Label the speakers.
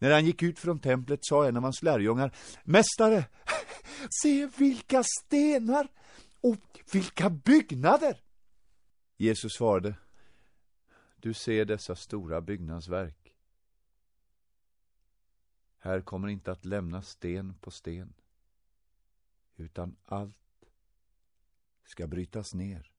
Speaker 1: När han gick ut från templet sa en av hans lärjungar, Mästare, se vilka stenar och vilka byggnader! Jesus svarade, Du ser dessa stora byggnadsverk. Här kommer inte att lämna sten på sten, utan allt ska brytas ner.